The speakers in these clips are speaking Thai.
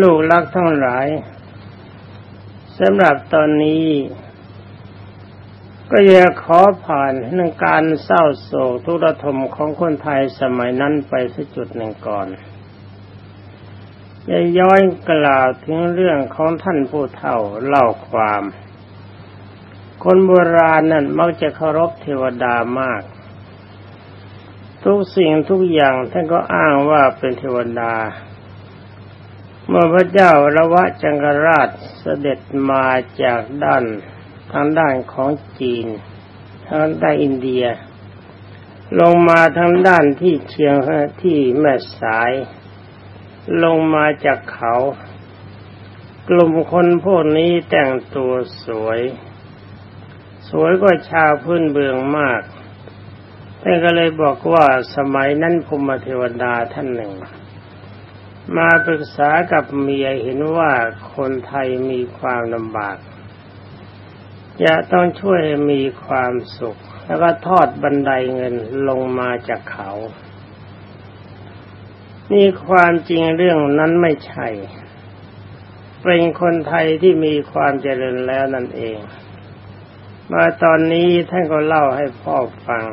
ลูกรักทั้งหลายสำหรับตอนนี้ ก็อยากขอผ่านเรื่องการเศร้าโศกทุกข์ทมของคนไทยสมัยนั้นไปสักจุดหนึ่งก่อนจะย้อนกล่าวถึงเรื่องของท่านผู้เฒ่าเล่าความ คนโบราณนั่นมักจะเคารพเทวดามาก ทุกสิ่งทุกอย่างท่านก็อ้างว่าเป็นเทวดา เมื่อพระเจ้าระวะจังกราชเสด็จมาจากด้านทางด้านของจีน ทางด้านอินเดีย ลงมาทางด้านที่เชียงที่แม่สาย ลงมาจากเขา กลุ่มคนพวกนี้แต่งตัวสวย สวยกว่าชาวพื้นเบืองมากท่านก็เลยบอกว่าสมัยนั้นภูมิเทวดาท่านหนึ่ง มาปรึกษากับเมียเห็นว่าคนไทยมีความลำบากจะต้องช่วยมีความสุข แล้วก็ทอดบันไดเงินลงมาจากเขา นี่ความจริงเรื่องนั้นไม่ใช่ เป็นคนไทยที่มีความเจริญแล้วนั่นเอง มาตอนนี้ท่านก็เล่าให้พ่อฟัง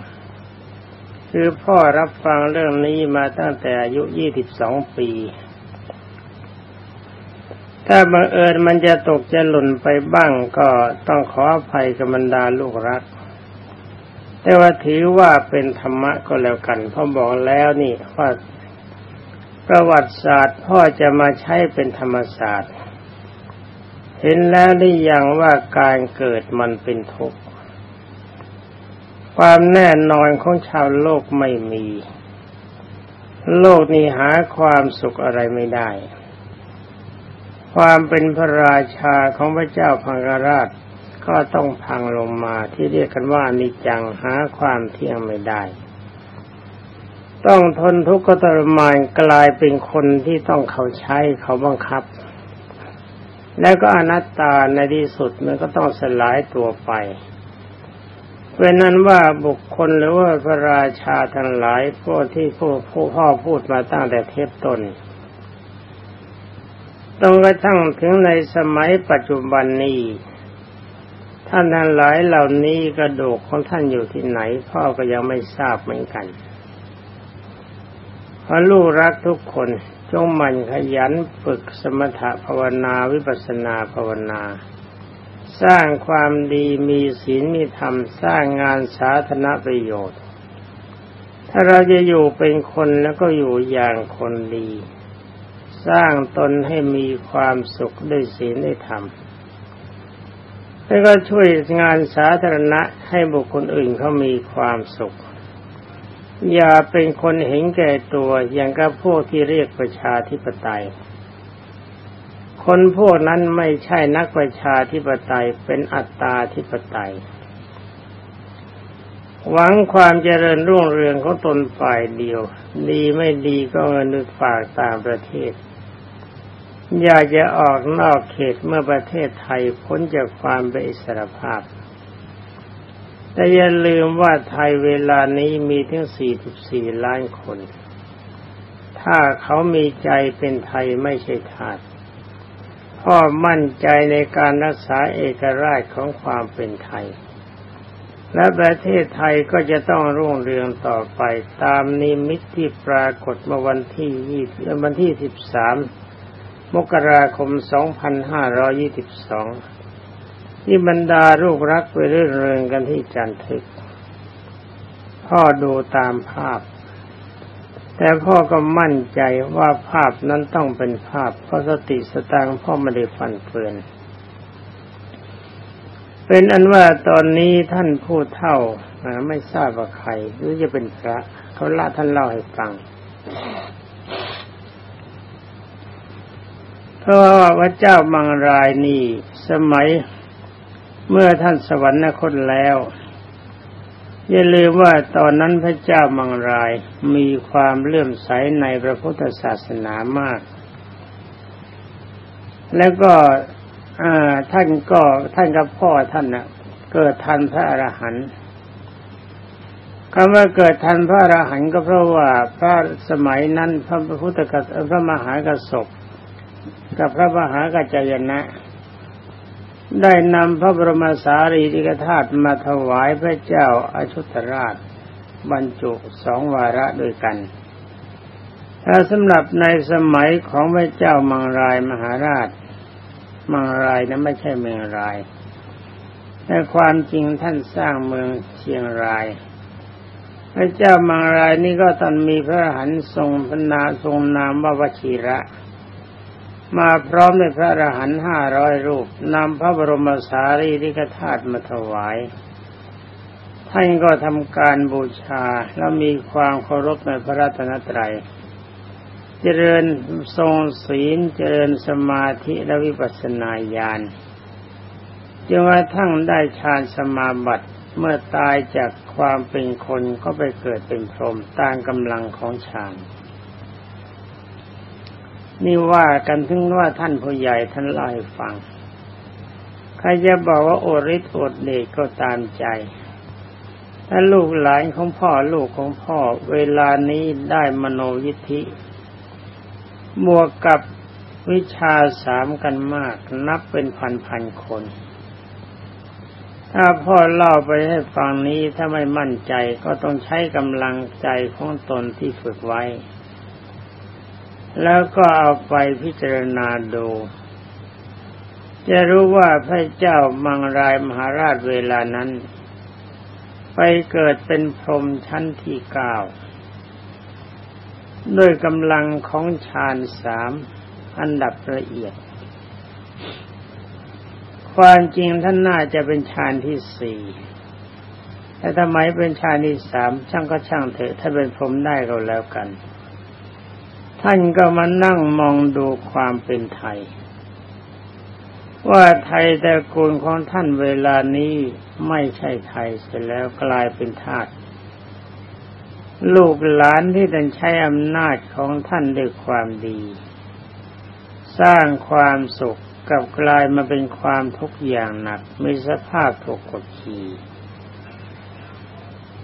คือพ่อรับฟังเรื่องนี้มาตั้งแต่อายุยี่สิบสองปี ถ้าบังเอิญมันจะตกจะหล่นไปบ้างก็ต้องขออภัยกับบรรดาลูกรัก แต่ว่าถือว่าเป็นธรรมะก็แล้วกันพ่อบอกแล้วนี่ว่าประวัติศาสตร์พ่อจะมาใช้เป็นธรรมศาสตร์ เห็นแล้วได้ยังว่าการเกิดมันเป็นทุกข์ความแน่นอนของชาวโลกไม่มี โลกนี้หาความสุขอะไรไม่ได้ ความเป็นพระราชาของพระเจ้าพังกราช ก็ต้องพังลงมาที่เรียกกันว่านิจังหาความเที่ยงไม่ได้ ต้องทนทุกข์ทรมานกลายเป็นคนที่ต้องเขาใช้เขาบังคับ แล้วก็อนัตตาในที่สุดมันก็ต้องสลายตัวไปเป็นนั้นว่าบุคคลหรือว่าพระราชาทั้งหลายพวกที่ผู้ผู้พ่อพูดมาตั้งแต่เทพตน ต้องกระทั่งถึงในสมัยปัจจุบันนี้ ท่านทั้งหลายเหล่านี้กระดูกของท่านอยู่ที่ไหน พ่อก็ยังไม่ทราบเหมือนกันพอลูกรักทุกคนจงมันขยันฝึกสมถะภาวนาวิปัสนาภาวนา สร้างความดีมีศีลมีธรรมสร้างงานสาธารณประโยชน์ ถ้าเราจะอยู่เป็นคนแล้วก็อยู่อย่างคนดี สร้างตนให้มีความสุขด้วยศีลด้วยธรรมแล้วก็ช่วยงานสาธารณะให้บุคคลอื่นเขามีความสุข อย่าเป็นคนเห็นแก่ตัวอย่างกับพวกที่เรียกประชาธิปไตย คนพวกนั้นไม่ใช่นักประชาธิปไตยเป็นอัตตาธิปไตย หวังความเจริญรุ่งเรืองของตนฝ่ายเดียว ดีไม่ดีก็เงินฝากต่างประเทศ อยากจะออกนอกเขตเมื่อประเทศไทยพ้นจากความเป็นอิสรภาพ แต่อย่าลืมว่าไทยเวลานี้มีถึง 44 ล้านคน ถ้าเขามีใจเป็นไทยไม่ใช่ทาสพ่อมั่นใจในการรักษาเอกราชของความเป็นไทย และประเทศไทยก็จะต้องรุ่งเรืองต่อไปตามนิมิตที่ปรากฏเมื่อวันที่ยี่วันที่13ม มกราคม 2522 ที่บรรดาลูกรักไปเรื่อยเริงกันที่จันทึก พ่อดูตามภาพ แต่พ่อก็มั่นใจว่าภาพนั้นต้องเป็นภาพ เพราะสติสตางพ่อไม่ได้ฟันเฟือน เป็นอันว่าตอนนี้ท่านผู้เท่าไม่ทราบว่าใครหรือจะเป็นพระเขาละท่านเล่าให้ฟัง เพราะว่าพระเจ้ามังรายนี่สมัยเมื่อท่านสวรรคตแล้ว อย่าลืมว่าตอนนั้นพระเจ้ามังรายมีความเลื่อมใสในพระพุทธศาสนามาก แล้วก็ท่านก็ท่านกับพ่อท่านนะ่ะ เกิดทันพระอรหันต์คำว่าเกิดทันพระอรหันต์ก็เพราะว่าพระสมัยนั้นพระพุทธกัสพระมหากระสบ กับพระมหากัจจยนะ ได้นำพระบรมสารีริกธาตุมาถวายพระเจ้าอาชุตราช บรรจุสองวาระด้วยกัน ถ้าสำหรับในสมัยของพระเจ้ามังรายมหาราช มังรายนั้นไม่ใช่เมืองราย แต่ความจริงท่านสร้างเมืองเชียงรายพระเจ้ามังรายนี่ก็ตอนมีพระหันทรงพนาทรงนามว่าวชิระ มาพร้อมด้วยพระอรหันต์ห้าร้อยรูปนำพระบรมสารีริกธาตุมาถวาย ท่านก็ทำการบูชาแล้วมีความเคารพในพระรัตนตรัย เจริญทรงศีลเจริญสมาธิและวิปัสสนาญาณจนกระทั่งได้ฌานสมาบัติเมื่อตายจากความเป็นคนก็ไปเกิดเป็นพรหมตามกำลังของฌาน นี่ว่ากันถึงว่าท่านผู้ใหญ่ท่านเล่าให้ฟัง ใครจะบอกว่าโอริสโอดเดชก็ตามใจ ถ้าลูกหลานของพ่อลูกของพ่อ เวลานี้ได้มโนยิทธิบวกกับวิชาสามกันมาก นับเป็นพันพันคน ถ้าพ่อเล่าไปให้ฟังนี้ถ้าไม่มั่นใจก็ต้องใช้กำลังใจของตนที่ฝึกไว้ แล้วก็เอาไปพิจารณาดู จะรู้ว่าพระเจ้ามังรายมหาราชเวลานั้น ไปเกิดเป็นพรหมชั้นที่เก้าด้วยกำลังของฌานสามอันดับละเอียด ความจริงท่านน่าจะเป็นฌานที่สี่แต่ทำไมเป็นฌานที่สามช่างก็ช่างเถอะ ถ้าเป็นพรมได้ก็แล้วกัน ท่านก็มานั่งมองดูความเป็นไทย ว่าไทยแต่กูลของท่านเวลานี้ไม่ใช่ไทยเสร็จแล้วกลายเป็นทาสลูกหลานที่ท่านใช้อำนาจของท่านด้วยความดี สร้างความสุขกับกลายมาเป็นความทุกข์อย่างหนักมีสภาพถูกกดขี่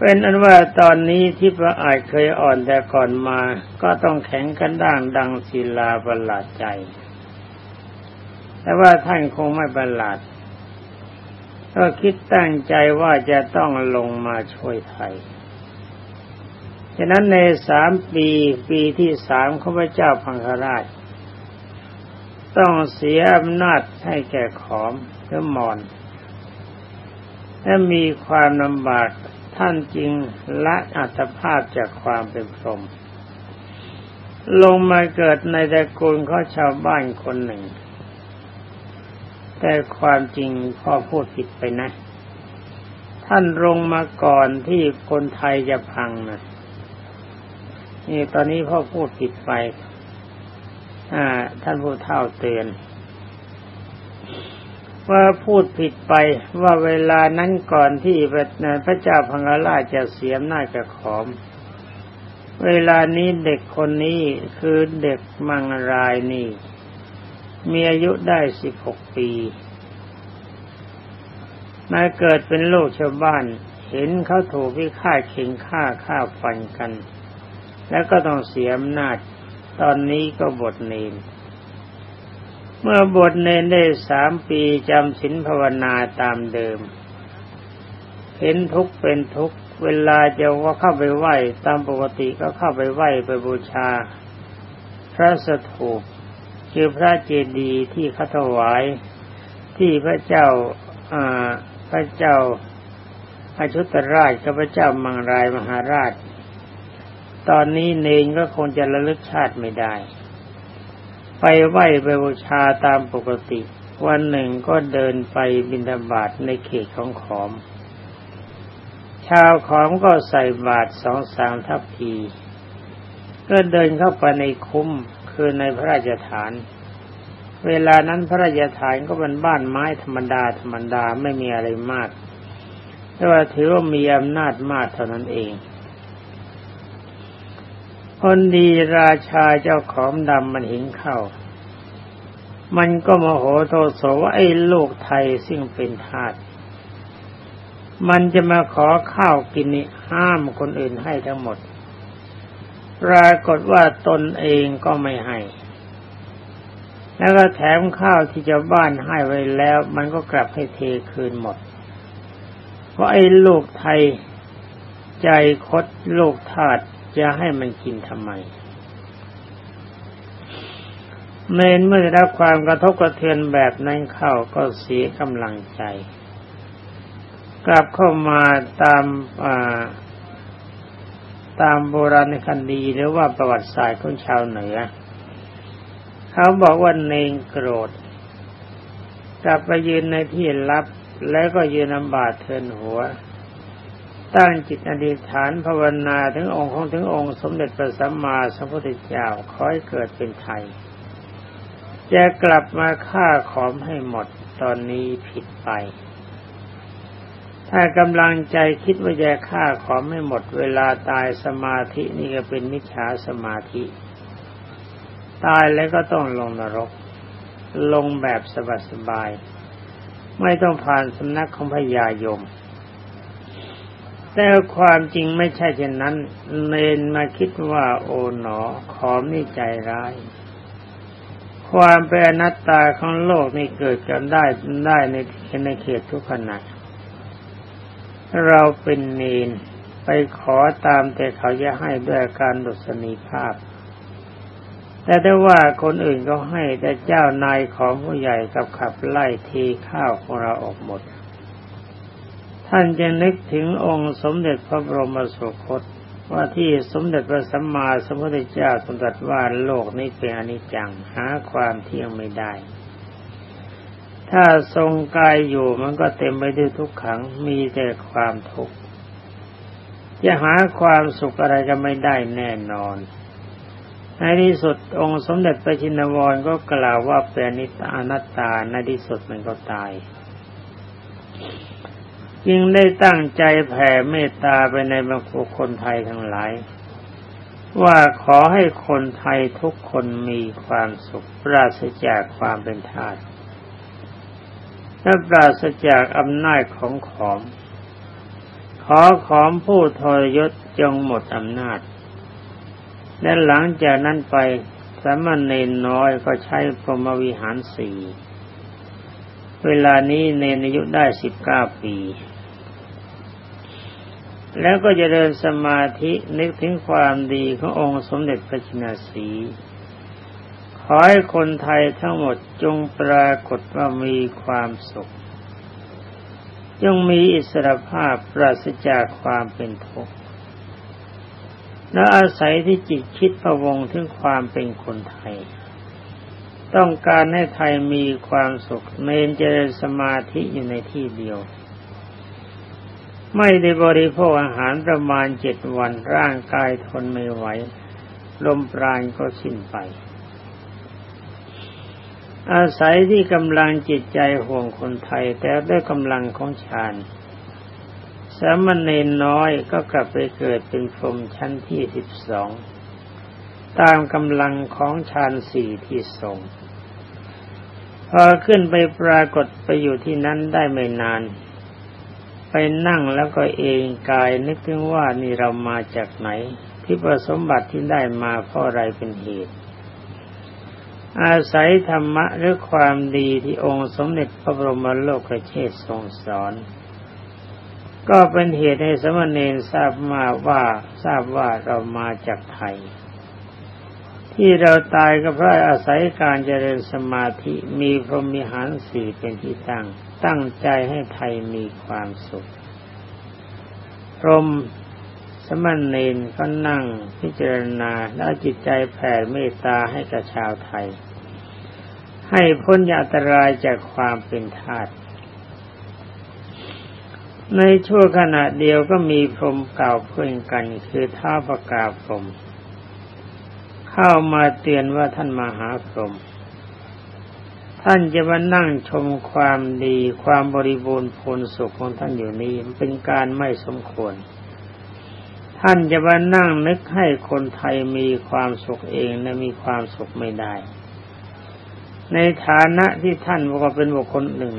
เป็นอันว่าตอนนี้ที่พระอาจเคยอ่อนแต่ก่อนมา ก็ต้องแข็งกันด่างดังศิลาประหลาดใจ แต่ว่าท่านคงไม่ประหลาด ก็คิดตั้งใจว่าจะต้องลงมาช่วยไทยฉะนั้นในสามปีปีที่สามข้าพเจ้าพังคราช ต้องเสียอำนาจให้แก่ขอมหรือมอนและมีความลำบาก ท่านจริงละอัตภาพจากความเป็นพรหมลงมาเกิดในตระกูลเของชาวบ้านคนหนึ่ง แต่ความจริงพ่อพูดผิดไปนะ ท่านลงมาก่อนที่คนไทยจะพังนะนี่ตอนนี้พ่อพูดผิดไป อ่า ท่านผู้เท่าเตือน ว่าพูดผิดไปว่าเวลานั้นก่อนที่พระเจ้าพังกราชจะเสียมหน้าจะขอม เวลานี้เด็กคนนี้คือเด็กมังรายนี่ มีอายุได้สิบหกปีมาเกิดเป็นโลกชาวบ้าน เห็นเขาถูกพิฆาตเข่งฆ่าฆ่าฟันกัน แล้วก็ต้องเสียอำนาจตอนนี้ก็บทเนน เมื่อบทเนนได้สามปีจำศีลภาวนาตามเดิม เห็นทุกเป็นทุกเวลาจะว่าเข้าไปไหว้ตามปกติก็เข้าไปไหว้ไปบูชา พระสถูปคือพระเจดีย์ที่เขาถวายที่พระเจ้าพระเจ้าอาชุตราชกับพระเจ้ามังรายมหาราช ตอนนี้เนงก็คงจะระลึกชาติไม่ได้ ไปไหว้ไปบูชาตามปกติ วันหนึ่งก็เดินไปบินธบาตในเขตของขอม ชาวขอมก็ใส่บาตรสองสามทัพพีก็เดินเข้าไปในคุ้มคือในพระราชฐาน เวลานั้นพระราชฐานก็เป็นบ้านไม้ธรรมดาธรรมดาไม่มีอะไรมากแต่ว่าถือว่ามีอำนาจมากเท่านั้นเอง คนดีราชาเจ้าของดำมันเห็นเข้า มันก็มโหโทโสว่าไอ้ลูกไทยซึ่งเป็นทาสมันจะมาขอข้าวกินนี่ห้ามคนอื่นให้ทั้งหมด ปรากฏว่าตนเองก็ไม่ให้ แล้วก็แถมข้าวที่เจ้าบ้านให้ไว้แล้ว มันก็กลับให้เทคืนหมด เพราะไอ้ลูกไทยใจคดลูกทาต จะให้มันกินทำไมเมนเมื่อได้รับความกระทบกระเทือนแบบนั้นเข้าก็เสียกำลังใจ กลับเข้ามาตามตามโบราณคดีหรือว่าประวัติศาสตร์ของชาวเหนือ เขาบอกว่าเนงโกรธ กลับไปยืนในที่ลับแล้วก็ยืนลำบาดเทินหัว ตั้งจิตอธิษฐานภาวนาถึงองค์ของถึงองค์สมเด็จพระสัมมาสัมพุทธเจ้าขอให้เกิดเป็นไทยจะกลับมาฆ่าขอมให้หมดตอนนี้ผิดไป ถ้ากำลังใจคิดว่าจะฆ่าขอมให้หมดเวลาตายสมาธินี่ก็เป็นมิจฉาสมาธิ ตายแล้วก็ต้องลงนรก ลงแบบสบายๆไม่ต้องผ่านสำนักของพญายม แต่ความจริงไม่ใช่เช่นนั้นเนนมาคิดว่าโอ๋หนอขอมนี่ใจร้าย ความเป็นอนัตตาของโลกนี่เกิดกันได้ได้ในในเขตทุกขณะเราเป็นเนนไปขอตามแต่เขาจะให้ด้วยการดุษณีภาพ แต่ได้ว่าคนอื่นก็ให้แต่เจ้านายของผู้ใหญ่กับขับไล่ทีข้าวของเราออกหมด ท่านจะนึกถึงองค์สมเด็จพระบรมสุคตว่าที่สมเด็จพระสัมมาสัมพุทธเจ้าทรงตรัสว่าโลกนี้เป็นอนิจจังหาความเที่ยงไม่ได้ ถ้าทรงกายอยู่มันก็เต็มไปด้วยทุกขังมีแต่ความทุกข์จะหาความสุขอะไรก็ไม่ได้แน่นอนในที่สุดองค์สมเด็จพระชินวรก็กล่าวว่าเป็นนิตานัตตาในที่สุดมันก็ตาย จึงได้ตั้งใจแผ่เมตตาไปในบรรคุคนไทยทั้งหลาย ว่าขอให้คนไทยทุกคนมีความสุขปราศจากความเป็นทาสและปราศจากอำนาจของขอม ขอขอมผู้ทรยศจงหมดอำนาจ และหลังจากนั้นไปสามเณรน้อยก็ใช้พรหมวิหารสี่ เวลานี้เนนอายุได้สิบเก้าปี แล้วก็จะเดินสมาธินึกถึงความดีขององค์สมเด็จพระจินสี ขอให้คนไทยทั้งหมดจงปรากฏว่ามีความสุข จงมีอิสรภาพปราศจากความเป็นทุกข์และอาศัยที่จิตคิดพะวงถึงความเป็นคนไทย ต้องการให้ไทยมีความสุขเมนเจริญสมาธิอยู่ในที่เดียว ไม่ได้บริโภคอาหารประมาณเจ็ดวันร่างกายทนไม่ไหว ลมปราณก็สิ้นไป อาศัยที่กำลังจิตใจห่วงคนไทย แต่ด้วยกำลังของฌานสามเณรน้อยก็กลับไปเกิดเป็นพรหมชั้นที่สิบสอง ตามกำลังของฌานสี่ที่ทรงพอขึ้นไปปรากฏไปอยู่ที่นั้นได้ไม่นาน ไปนั่งแล้วก็เองกายนึกถึงว่านี่เรามาจากไหน ที่ประสมบัติที่ได้มาเพราะอะไรเป็นเหตุ อาศัยธรรมะหรือความดีที่องค์สมเด็จพระบรมโลกเชษทรงสอน ก็เป็นเหตุให้สมณเณรทราบมาว่าทราบว่าเรามาจากไทย ที่เราตายก็เพราะอาศัยการเจริญสมาธิมีพรหมิหารสี่เป็นที่ตั้ง ตั้งใจให้ไทยมีความสุข พรมสมณเณรก็นั่งพิจารณาแล้วจิตใจแผ่เมตตาให้กับชาวไทย ให้พ้นอันตรายจากความเป็นทาสในชั่วขณะเดียวก็มีพรหมเก่าเพื่อนกันคือท้าประกาศพรหม เข้ามาเตือนว่าท่านมาหาพรมท่านจะมานั่งชมความดีความบริบูรณ์ผลสุขของท่านอยู่นี้เป็นการไม่สมควร ท่านจะมานั่งนึกให้คนไทยมีความสุขเองและมีความสุขไม่ได้ ในฐานะที่ท่านบอกว่าเป็นบุคคลหนึ่ง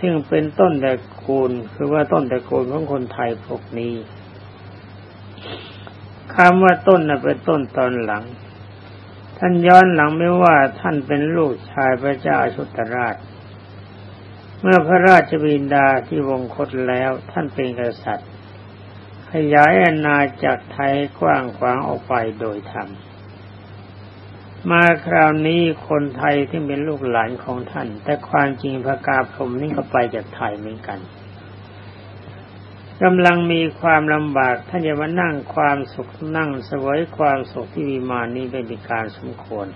ซึ่งเป็นต้นตระกูลคือว่าต้นตระกูลของคนไทยพวกนี้คำว่าต้นน่ะเป็นต้นตอนหลัง ท่านย้อนหลังไม่ว่าท่านเป็นลูกชายพระเจ้าชุตราช เมื่อพระราชบิดาที่วงคตแล้วท่านเป็นกษัตริย์ ขยายอาณาจักรไทยกว้างขวางออกไปโดยธรรม มาคราวนี้คนไทยที่เป็นลูกหลานของท่าน แต่ความจริงพระกาพรมนี่ก็ไปจากไทยเหมือนกัน กำลังมีความลำบากท่านจะมานั่งความสุขนั่งสวยความสุขที่มีมานี้เป็นการสมควร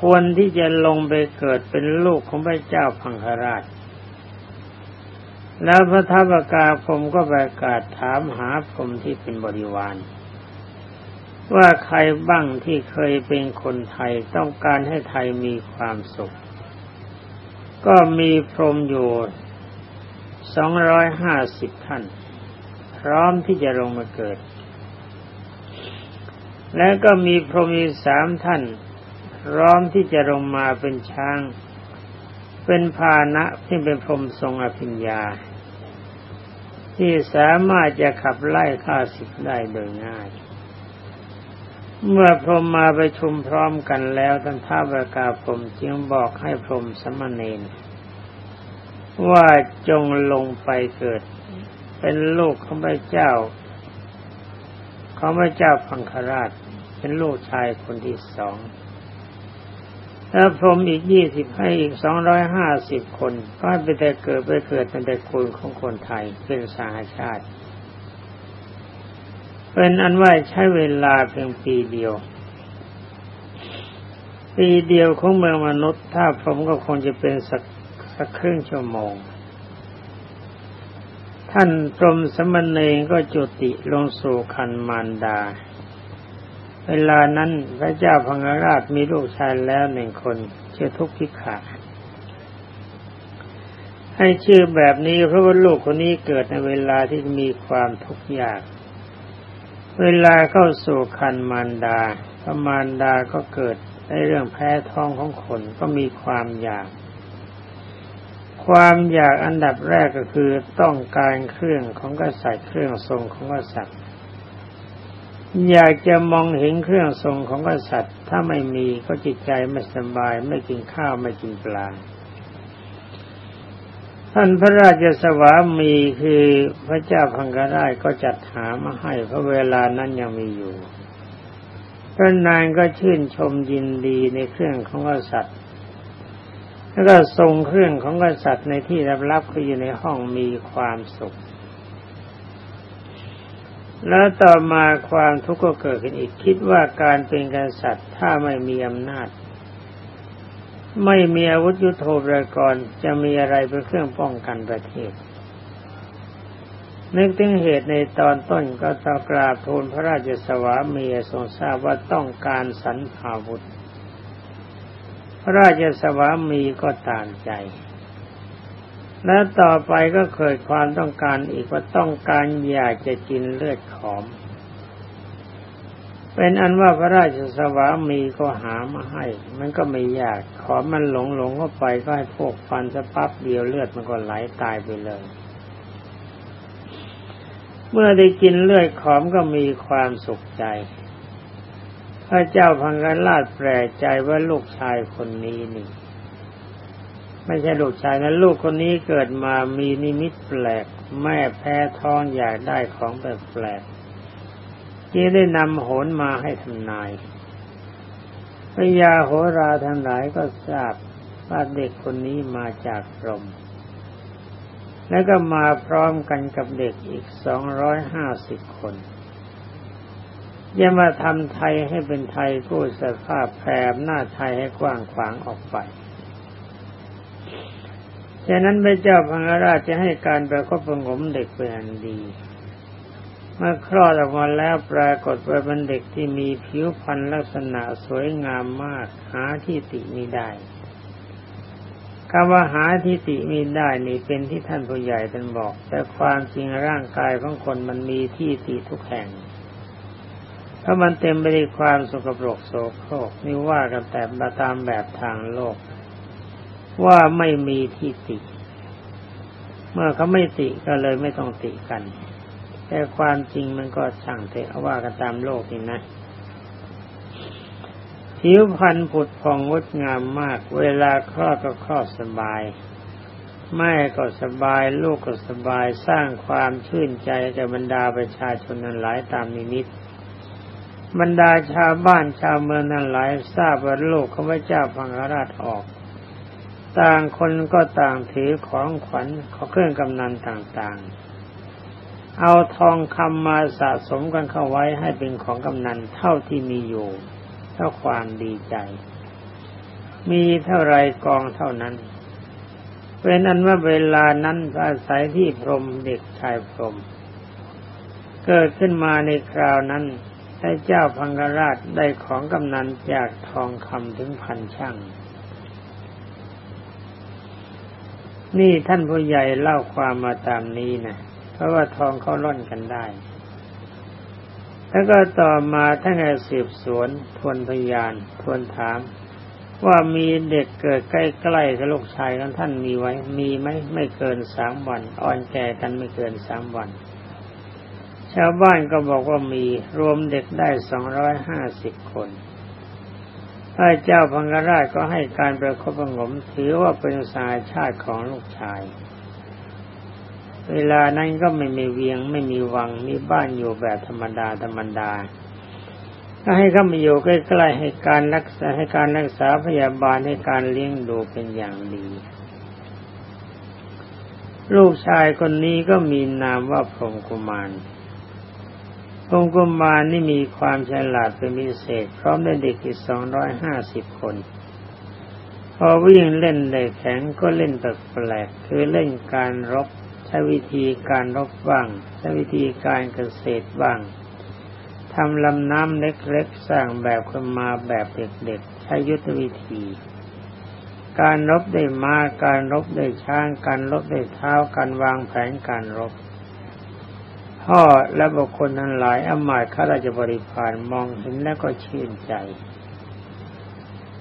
ควรที่จะลงไปเกิดเป็นลูกของพระเจ้าพังคราช แล้วพระทัพกาผมก็ประกาศถามหาผมที่เป็นบริวาร ว่าใครบ้างที่เคยเป็นคนไทยต้องการให้ไทยมีความสุข ก็มีพรมอยู่ สองร้อยห้าสิบท่าน พร้อมที่จะลงมาเกิด แล้วก็มีพรหมีสามท่าน พร้อมที่จะลงมาเป็นช้าง เป็นพาณะที่เป็นพรหมทรงอภิญญา ที่สามารถจะขับไล่ข้าศึกได้โดยง่าย เมื่อพรหมมาไปชุมพร้อมกันแล้วท่านท้าวรากาพรหมจึงบอกให้พรหมสมณเณร ว่าจงลงไปเกิด เป็นลูกของพเจ้าของพเจ้าพังคราช เป็นลูกชายคนที่สองแล้วพรมอีกยี่สิบให้อีกสองร้อยห้าสิบคน ก็ไปแต่เกิดไปเกิดเป็นแต่คนของคนไทยเป็นสาชาติ เป็นอันว่าใช้เวลาเพียงปีเดียว ปีเดียวของเมืองมนุษย์ ถ้าผมก็คงจะเป็นสัก สักครึ่งชั่วโมง ท่านพรมสมณเณรก็จุติลงสู่คันมารดา เวลานั้นพระเจ้าพังราชมีลูกชายแล้วหนึ่งคนชื่อทุกพิขาให้ชื่อแบบนี้เพราะว่าลูกคนนี้เกิดในเวลาที่มีความทุกข์ยาก เวลาเข้าสู่คันมารดาพระมารดาก็เกิดในเรื่องแพ้ท้องของคนก็มีความอยาก ความอยากอันดับแรกก็คือต้องการเครื่องของกษัตริย์เครื่องทรงของกษัตริย์ อยากจะมองเห็นเครื่องทรงของกษัตริย์ ถ้าไม่มีก็จิตใจไม่สบาย ไม่กินข้าวไม่กินปลาท่านพระราชสวามีคือพระเจ้าพังกราชก็จัดหามาให้เพราะเวลานั้นยังมีอยู่พระนางก็ชื่นชมยินดีในเครื่องของกษัตริย์ แล้วก็ทรงเครื่องของกษัตริย์ในที่รับรับคืออยู่ในห้องมีความสุข แล้วต่อมาความทุกข์ก็เกิดขึ้นอีกคิดว่าการเป็นกษัตริย์ถ้าไม่มีอำนาจ ไม่มีอาวุธยุโทโธปกรณ์จะมีอะไรเป็นเครื่องป้องกันประเทศนึกถึงเหตุในตอนต้นก็ตกราบทูลพระราชสวามีทรงทราบว่าต้องการสรรพาวุธ ระราชสวามีก็ตามใจ และต่อไปก็เกิดความต้องการอีกว่าต้องการอยากจะกินเลือดขอม เป็นอันว่าพระราชสวามีก็หามาให้ มันก็ไม่ยากขอมันหลงหลงเข้าไปก็ให้พวกฟันสะปั๊บเดียวเลือดมันก็ไหลตายไปเลยเมื่อได้กินเลือดขอมก็มีความสุขใจ พระเจ้าพังกันลาดแปลกใจว่าลูกชายคนนี้นี่ ไม่ใช่ลูกชายนะลูกคนนี้เกิดมามีนิมิตแปลก แม่แพ้ท้องอยากได้ของแปลกที่ได้นำโหนมาให้ทำนายพระยาโหราทั้งหลายก็ทราบว่าเด็กคนนี้มาจากพรม แล้วก็มาพร้อมกันกับเด็กอีกสองร้อยห้าสิบคน อย่ามาทำไทยให้เป็นไทยผู้สภาพแผ่หน้าไทยให้กว้างขวางออกไปฉะนั้นพระเจ้าพังราชจะให้การประคบประงมเด็กเป็นอันดี เมื่อคลอดออกมาแล้วปรากฏว่าเป็นเด็กที่มีผิวพรรณลักษณะสวยงามมาก หาที่ติมีได้คำว่าหาที่ติมีได้นี่เป็นที่ท่านผู้ใหญ่ท่านบอก แต่ความจริงร่างกายของคนมันมีที่ติทุกแห่ง ถ้ามันเต็มไปด้วยความสกปรกโสโครกนี่ว่ากันแต่มาตามแบบทางโลก ว่าไม่มีที่ติ เมื่อเขาไม่ติก็เลยไม่ต้องติกัน แต่ความจริงมันก็ช่างเถอะว่ากันตามโลกนี่นะผิวพรรณผุดผ่องงดงามมาก เวลาคลอดก็คลอดสบาย แม่ก็สบาย ลูกก็สบาย สร้างความชื่นใจแก่บรรดาประชาชนนั้นหลายตามนิมิต บรรดาชาวบ้านชาวเมืองนั้นหลายทราบว่าลูกของพระเจ้าพังราชออก ต่างคนก็ต่างถือของขวัญของเครื่องกำนันต่างๆ เอาทองคำมาสะสมกันเข้าไว้ให้เป็นของกำนันเท่าที่มีอยู่เท่าความดีใจ มีเท่าไรกองเท่านั้นเป็นอันว่าเวลานั้นอาศัยที่พรมเด็กชายพรม เกิดขึ้นมาในคราวนั้น พระเจ้าพังกราชได้ของกำนันจากทองคำถึงพันช่าง นี่ท่านผู้ใหญ่เล่าความมาตามนี้นะเพราะว่าทองเขาล่อนกันได้ แล้วก็ต่อมาท่านก็สืบสวนทวนพยานทวนถาม ว่ามีเด็กเกิดใกล้ๆกับลูกชายของท่านมีไว้ มีไหมไม่เกินสามวัน อ่อนแก่กันไม่เกินสามวัน ชาวบ้านก็บอกว่ามีรวมเด็กได้สองร้อยห้าสิบคนพระเจ้าพังกราชก็ให้การประคบประงมถือว่าเป็นสายชาติของลูกชาย เวลานั้นก็ไม่มีเวียงไม่มีวังมีบ้านอยู่แบบธรรมดาธรรมดาก็ให้เขามาอยู่ใกล้ๆให้การรักษาให้การรักษาพยาบาลให้การเลี้ยงดูเป็นอย่างดี ลูกชายคนนี้ก็มีนามว่าพรหมกุมาร องกุมารนี่มีความฉลาดเป็นพิเศษ พร้อมด้วยเด็กอีกสองร้อยห้าสิบคน พอวิ่งเล่นได้แข็งก็เล่นแปลกๆคือเล่นการรบใช้วิธีการรบบ้างใช้วิธีการเกษตรบ้างทำลำน้ำเล็กๆสร้างแบบคนมาแบบเด็กๆใช้ยุทธวิธี การรบได้มาการรบได้ช้าง การรบได้เท้าการวางแผนการรบ พ่อและบุคคลทั้งหลายอมาตข้าราชบริพารมองเห็นแล้วก็ชื่นใจ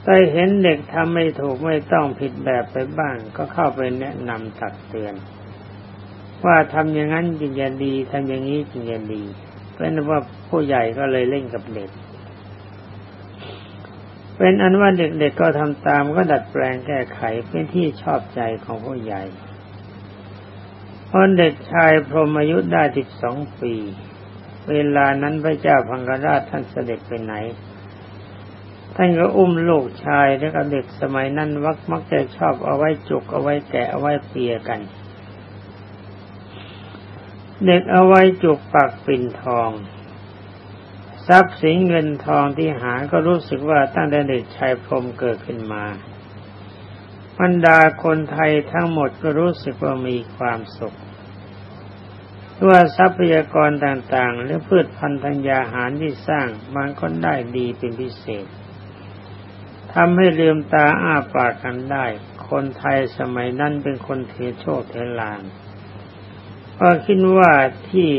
แต่เห็นเด็กทำไม่ถูกไม่ต้องผิดแบบไปบ้าง ก็เข้าไปแนะนำตักเตือน ว่าทำอย่างนั้นจึงจะดีทำอย่างนี้จึงจะดีเป็นว่าผู้ใหญ่ก็เลยเล่นกับเด็ก เป็นอันว่าเด็กๆก็ทำตามก็ดัดแปลงแก้ไขเป็นที่ชอบใจของผู้ใหญ่ พอเด็กชายพรหมอายุได้สิบสองปี เวลานั้นพระเจ้าพังกราชท่านเสด็จไปไหน ท่านก็อุ้มลูกชายแล้วก็เด็กสมัยนั้นวักมักจะชอบเอาไว้จุกเอาไว้แกะเอาไว้เปียกัน เด็กเอาไว้จุกปากปิ่นทอง ทรัพย์สินเงินทองที่หาก็รู้สึกว่าตั้งแต่เด็กชายพรมเกิดขึ้นมา บรรดาคนไทยทั้งหมดก็รู้สึกว่ามีความสุขว่าทรัพยากรต่างๆ หรือพืชพันธุ์ธัญญาหารที่สร้างมันก็ได้ดีเป็นพิเศษทำให้ลืมตาอ้าปากกันได้ คนไทยสมัยนั้นเป็นคนเทโชคเทลางก็คิดว่าที่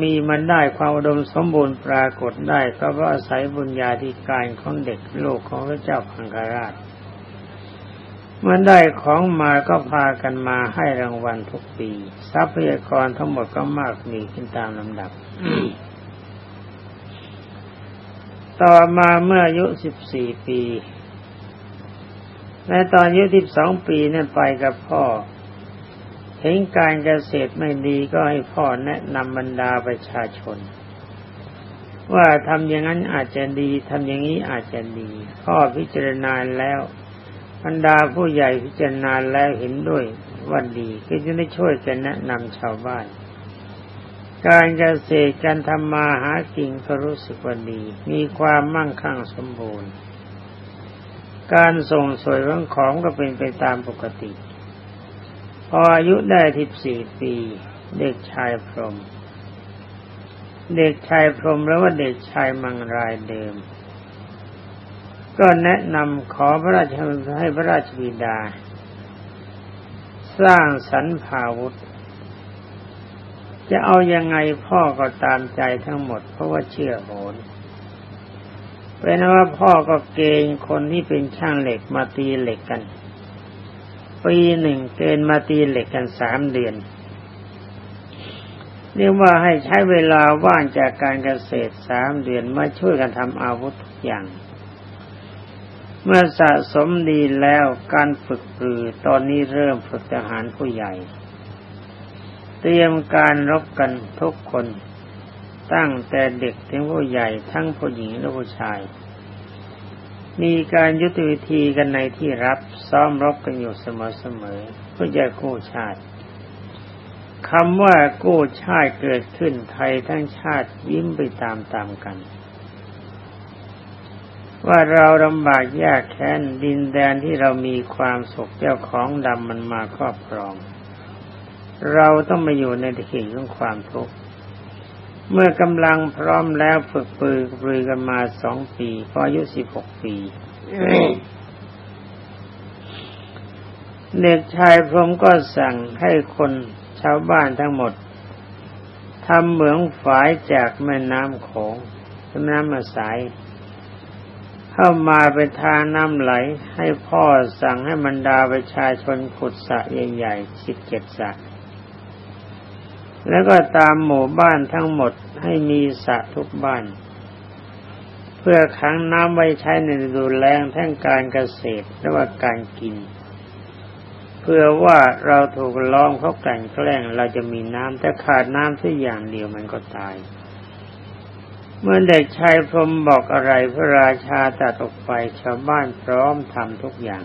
มีมันได้ความอุดมสมบูรณ์ปรากฏได้ก็เพราะอาศัยบุญญาธิการของเด็กโลกของพระเจ้าพังคราช มื่อได้ของมาก็พากันมาให้รางวัลทุกปี ทรัพยากรทั้งหมดก็มากมีขึ้นตามลำดับ ต่อมาเมื่ออายุสิบสี่ปี ในตอนอายุสิบสองปีนั่นไปกับพ่อเห็นการเกษตรไม่ดีก็ให้พ่อแนะนำบรรดาประชาชน ว่าทำอย่างนั้นอาจจะดีทำอย่างนี้อาจจะดี พ่อพิจารณาแล้ว บรรดาผู้ใหญ่พิจารณาแล้วเห็นด้วยว่าดีก็จะได้ช่วยกันแนะนำชาวบ้าน การเกษตรการทำมาหากินก็รู้สึกว่าดี มีความมั่งคั่งสมบูรณ์ การส่งสวยของของก็เป็นไปตามปกติ พออายุได้ทิบสี่ปี เด็กชายพรหมเด็กชายพรหมแล้วว่าเด็กชายมังรายเดิม ก็แนะนำขอพระราชให้พระราชบิดา สร้างสรรพาวุธ จะเอายังไงพ่อก็ตามใจทั้งหมด เพราะว่าเชื่อโหนเป็นว่าพ่อก็เกณฑ์คนที่เป็นช่างเหล็กมาตีเหล็กกัน ปีหนึ่งเกณฑ์มาตีเหล็กกันสามเดือนเรียกว่าให้ใช้เวลาว่างจากการเกษตรสามเดือนมาช่วยกันทำอาวุธทุกอย่าง เมื่อสะสมดีแล้วการฝึกปรือตอนนี้เริ่มฝึกทหารผู้ใหญ่ เตรียมการรบกันทุกคน ตั้งแต่เด็กถึงผู้ใหญ่ทั้งผู้หญิงและผู้ชาย มีการยุทธวิธีกันในที่รับซ้อมรบกันอยู่เสมอๆเพื่อจะกู้ชาติคำว่ากู้ชาติเกิดขึ้นไทยทั้งชาติยิ้มไปตามๆกัน ว่าเราลำบากยากแค้นดินแดนที่เรามีความสุขเจ้าของดำมันมาครอบครอง เราต้องมาอยู่ในเขตของความทุกข์เมื่อกำลังพร้อมแล้วฝึกปืนปรือกันมาสองปีพออายุสิบหกปีเด็กชายพรมก็สั่งให้คนชาวบ้านทั้งหมดทำเหมืองฝายจากแม่น้ำโขงแม่น้ำมาสาย เข้ามาไปทางน้ำไหลให้พ่อสั่งให้บรรดาประชาชนขุดสระใหญ่ๆสิบเจ็ดสระแล้วก็ตามหมู่บ้านทั้งหมดให้มีสระทุกบ้าน เพื่อขังน้ำไว้ใช้ในฤดูแล้งทั้งการเกษตรและว่าการกิน เพื่อว่าเราถูกล้อมเขาแกล้งแกล้งเราจะมีน้ำแต่ขาดน้ำสักอย่างเดียวมันก็ตาย เมื่อเด็กชายพรมบอกอะไรพระราชาตัดออกไปชาวบ้านพร้อมทำทุกอย่าง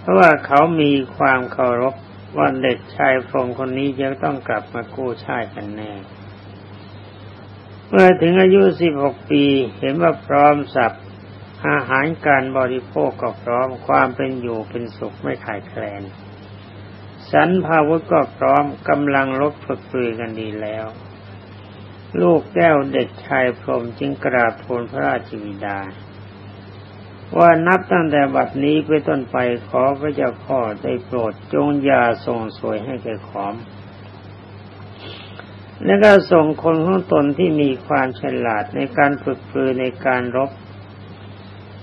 เพราะว่าเขามีความเคารพว่าเด็กชายพรมคนนี้จะต้องกลับมากู้ชาติกันแน่ เมื่อถึงอายุสิบหกปีเห็นว่าพร้อมสับอาหารการบริโภคก็พร้อมความเป็นอยู่เป็นสุขไม่ขาดแคลนสันภาวุธก็พร้อมกำลังลบฝึกปือกันดีแล้ว ลูกแก้วเด็กชายพรมจึงกราบทูลพระราชวิดา ว่านับตั้งแต่บัดนี้ไปต้นไปขอพระเจ้าพ่อได้โปรดจงอย่าส่งสวยให้แก่ขอม แล้วก็ส่งคนของตนที่มีความฉลาดในการฝึกปรือในการรบ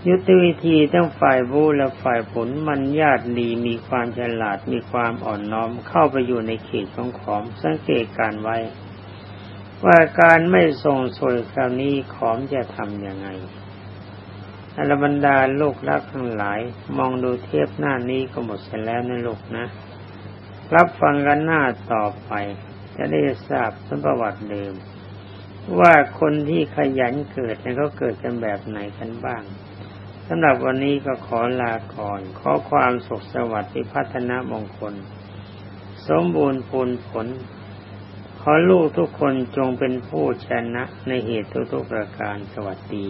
ยุทธวิธีทั้งฝ่ายบูและฝ่ายผลมันญาติดีมีความฉลาดมีความอ่อนน้อมเข้าไปอยู่ในเขตของขอมสังเกตการไว้ ว่าการไม่ส่งสวยคราวนี้ขอมจะทำยังไงอรบรรดาลูกรักทั้งหลาย มองดูเทียบหน้านี้ก็หมดเสร็จแล้วนะลูกนะ รับฟังกันหน้าต่อไป จะได้ทราบสมประวัติเดิม ว่าคนที่ขยันเกิดเนี่ยเขาเกิดกันแบบไหนกันบ้างสำหรับวันนี้ก็ขอลาก่อน ขอความสุขสวัสดิ์พัฒนามงคล สมบูรณ์ผลผล ขอลูกทุกคนจงเป็นผู้ชนะในเหตุทุกๆประการสวัสดี